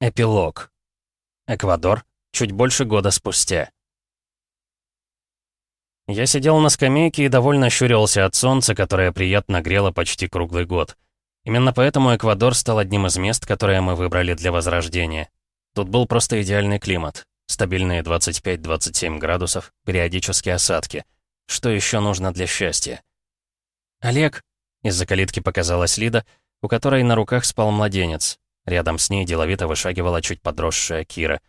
Эпилог. Эквадор. Чуть больше года спустя. Я сидел на скамейке и довольно щурился от солнца, которое приятно грело почти круглый год. Именно поэтому Эквадор стал одним из мест, которые мы выбрали для возрождения. Тут был просто идеальный климат. Стабильные 25-27 градусов, периодические осадки. Что еще нужно для счастья? «Олег!» — из-за калитки показалась Лида, у которой на руках спал младенец. Рядом с ней деловито вышагивала чуть подросшая Кира.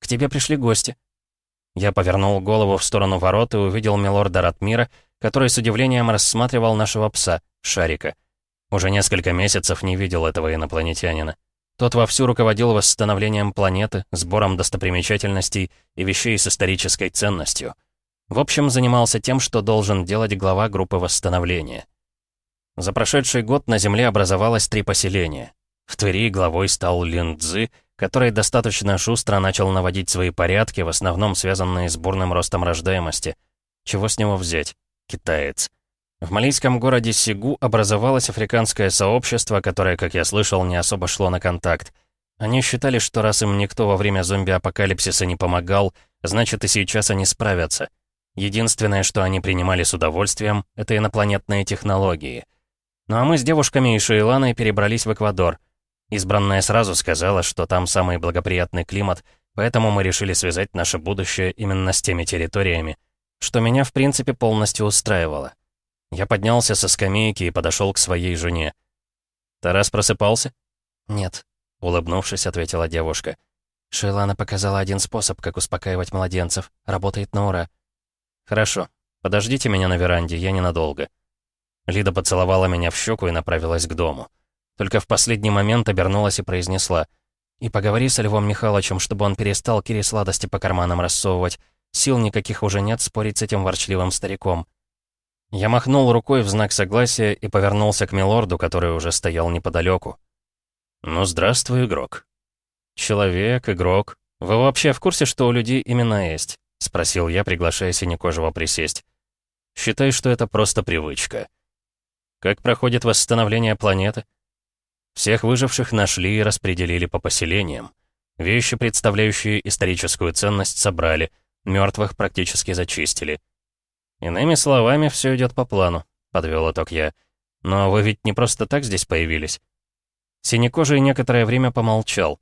«К тебе пришли гости». Я повернул голову в сторону ворот и увидел милорда Ратмира, который с удивлением рассматривал нашего пса, Шарика. Уже несколько месяцев не видел этого инопланетянина. Тот вовсю руководил восстановлением планеты, сбором достопримечательностей и вещей с исторической ценностью. В общем, занимался тем, что должен делать глава группы восстановления. За прошедший год на Земле образовалось три поселения. В Твери главой стал Лин Цзы, который достаточно шустро начал наводить свои порядки, в основном связанные с бурным ростом рождаемости. Чего с него взять? Китаец. В малийском городе Сигу образовалось африканское сообщество, которое, как я слышал, не особо шло на контакт. Они считали, что раз им никто во время зомби-апокалипсиса не помогал, значит и сейчас они справятся. Единственное, что они принимали с удовольствием, это инопланетные технологии. Ну а мы с девушками и Шейланой перебрались в Эквадор. Избранная сразу сказала, что там самый благоприятный климат, поэтому мы решили связать наше будущее именно с теми территориями, что меня в принципе полностью устраивало. Я поднялся со скамейки и подошел к своей жене. «Тарас просыпался?» «Нет», — улыбнувшись, ответила девушка. Шейлана показала один способ, как успокаивать младенцев. Работает на ура. «Хорошо. Подождите меня на веранде, я ненадолго». Лида поцеловала меня в щеку и направилась к дому. Только в последний момент обернулась и произнесла. «И поговори с Львом Михайловичем, чтобы он перестал Кире сладости по карманам рассовывать. Сил никаких уже нет спорить с этим ворчливым стариком». Я махнул рукой в знак согласия и повернулся к милорду, который уже стоял неподалеку. «Ну, здравствуй, игрок». «Человек, игрок. Вы вообще в курсе, что у людей именно есть?» — спросил я, приглашая Синекожего присесть. «Считай, что это просто привычка». «Как проходит восстановление планеты?» Всех выживших нашли и распределили по поселениям. Вещи, представляющие историческую ценность, собрали, мертвых практически зачистили. «Иными словами, все идет по плану», — подвел итог я. «Но вы ведь не просто так здесь появились?» Синекожий некоторое время помолчал.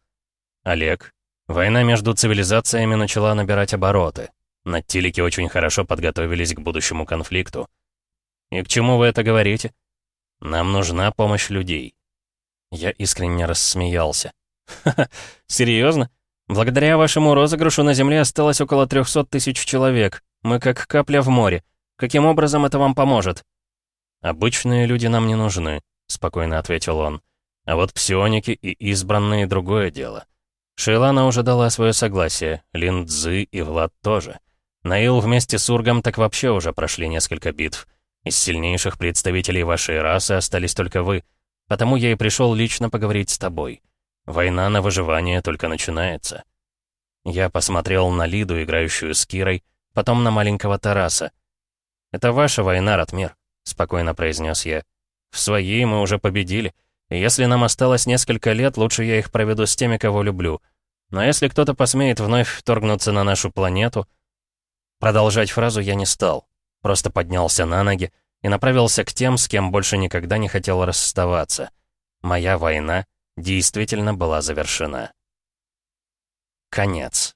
«Олег, война между цивилизациями начала набирать обороты. Наттилики очень хорошо подготовились к будущему конфликту. И к чему вы это говорите? Нам нужна помощь людей». Я искренне рассмеялся. «Ха-ха, серьезно? Благодаря вашему розыгрышу на Земле осталось около 300 тысяч человек. Мы как капля в море. Каким образом это вам поможет?» «Обычные люди нам не нужны», — спокойно ответил он. «А вот псионики и избранные — другое дело. Шейлана уже дала свое согласие, Лин Цзы и Влад тоже. Наил вместе с Ургом так вообще уже прошли несколько битв. Из сильнейших представителей вашей расы остались только вы, потому я и пришел лично поговорить с тобой. Война на выживание только начинается». Я посмотрел на Лиду, играющую с Кирой, потом на маленького Тараса. «Это ваша война, Ратмир», — спокойно произнес я. «В своей мы уже победили, и если нам осталось несколько лет, лучше я их проведу с теми, кого люблю. Но если кто-то посмеет вновь вторгнуться на нашу планету...» Продолжать фразу я не стал, просто поднялся на ноги и направился к тем, с кем больше никогда не хотел расставаться. Моя война действительно была завершена. Конец.